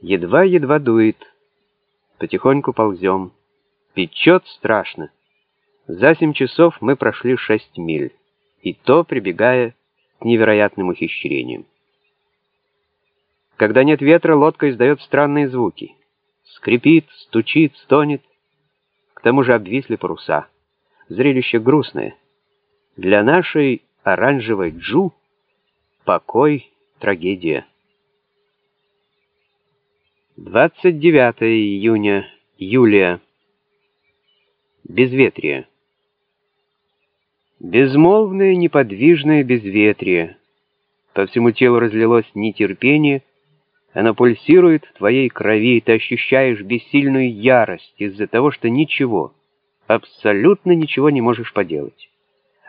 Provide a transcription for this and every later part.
Едва-едва дует. Потихоньку ползем. Печет страшно. За семь часов мы прошли шесть миль. И то прибегая к невероятным ухищрениям. Когда нет ветра, лодка издает странные звуки. Скрипит, стучит, стонет. К тому же обвисли паруса. Зрелище грустное. Для нашей оранжевой Джу покой — трагедия. 29 июня, Юлия. Безветрие. Безмолвное, неподвижное безветрие. По всему телу разлилось нетерпение, оно пульсирует в твоей крови, и ты ощущаешь бессильную ярость из-за того, что ничего, абсолютно ничего не можешь поделать.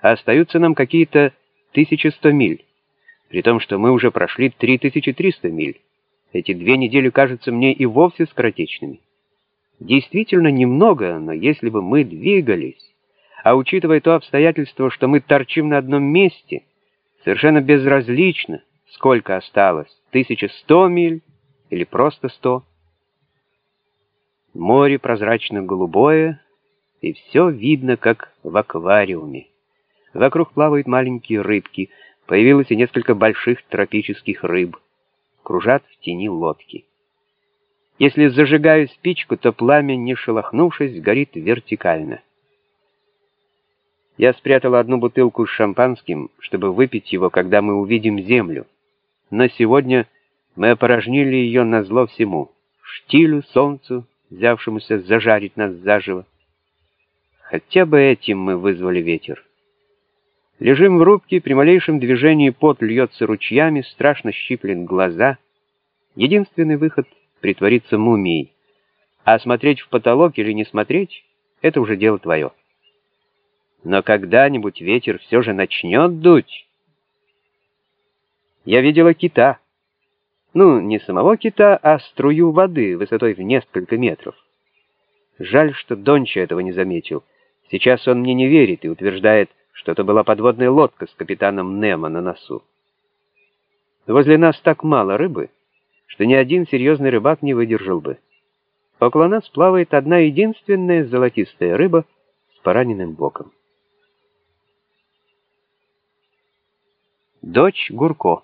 А остаются нам какие-то 1100 миль, при том, что мы уже прошли 3300 миль. Эти две недели кажутся мне и вовсе скоротечными. Действительно немного, но если бы мы двигались, а учитывая то обстоятельство, что мы торчим на одном месте, совершенно безразлично, сколько осталось, 1100 миль или просто 100. Море прозрачно-голубое, и все видно, как в аквариуме. Вокруг плавают маленькие рыбки, появилось и несколько больших тропических рыб кружат в тени лодки. Если зажигаю спичку, то пламя, не шелохнувшись, горит вертикально. Я спрятал одну бутылку с шампанским, чтобы выпить его, когда мы увидим землю. Но сегодня мы опорожнили ее на зло всему. Штилю, солнцу, взявшемуся зажарить нас заживо. Хотя бы этим мы вызвали ветер. Лежим в рубке, при малейшем движении пот льется ручьями, страшно щиплет глаза. Единственный выход — притвориться мумией. А смотреть в потолок или не смотреть — это уже дело твое. Но когда-нибудь ветер все же начнет дуть. Я видела кита. Ну, не самого кита, а струю воды высотой в несколько метров. Жаль, что Донча этого не заметил. Сейчас он мне не верит и утверждает, что это была подводная лодка с капитаном Немо на носу. Возле нас так мало рыбы, что ни один серьезный рыбак не выдержал бы. Около нас плавает одна единственная золотистая рыба с пораненным боком. Дочь Гурко.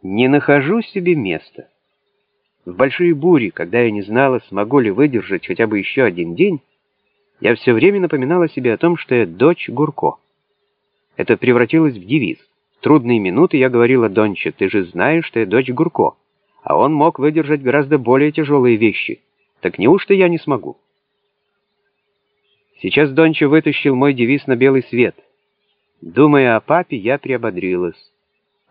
Не нахожу себе места. В большие бури, когда я не знала, смогу ли выдержать хотя бы еще один день, я все время напоминала себе о том, что я дочь Гурко. Это превратилось в девиз. В трудные минуты я говорила Донче, ты же знаешь, что я дочь Гурко, а он мог выдержать гораздо более тяжелые вещи. Так неужто я не смогу? Сейчас Донча вытащил мой девиз на белый свет. Думая о папе, я приободрилась.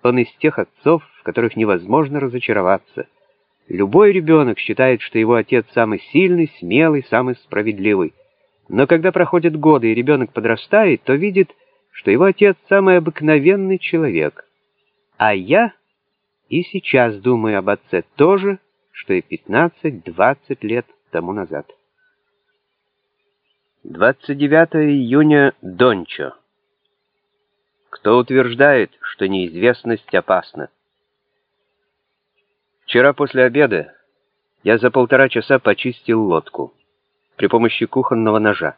Он из тех отцов, в которых невозможно разочароваться. Любой ребенок считает, что его отец самый сильный, смелый, самый справедливый. Но когда проходят годы и ребенок подрастает, то видит, что его отец самый обыкновенный человек. А я и сейчас думаю об отце тоже, что и 15-20 лет тому назад. 29 июня Дончо. Кто утверждает, что неизвестность опасна? Вчера после обеда я за полтора часа почистил лодку при помощи кухонного ножа.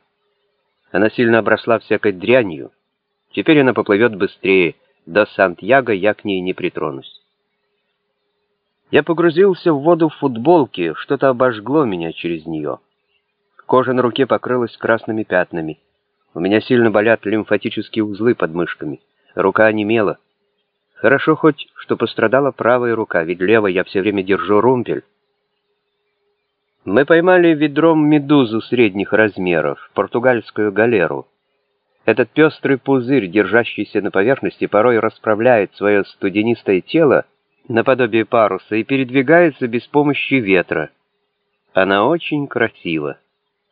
Она сильно обросла всякой дрянью. Теперь она поплывет быстрее. До Сантьяго я к ней не притронусь. Я погрузился в воду в футболке, что-то обожгло меня через нее. Кожа на руке покрылась красными пятнами. У меня сильно болят лимфатические узлы под мышками. Рука онемела. Хорошо хоть, что пострадала правая рука, ведь левой я все время держу румпель. Мы поймали ведром медузу средних размеров, португальскую галеру. Этот пестрый пузырь, держащийся на поверхности, порой расправляет свое студенистое тело наподобие паруса и передвигается без помощи ветра. Она очень красива,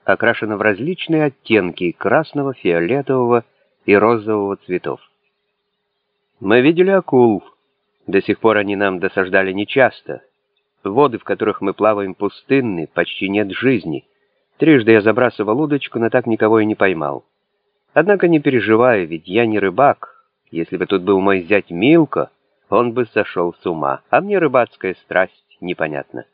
окрашена в различные оттенки красного, фиолетового и розового цветов. Мы видели акул. До сих пор они нам досаждали нечасто. Воды, в которых мы плаваем, пустынны, почти нет жизни. Трижды я забрасывал удочку, но так никого и не поймал. Однако не переживай, ведь я не рыбак. Если бы тут был мой зять Милко, он бы сошел с ума, а мне рыбацкая страсть непонятно.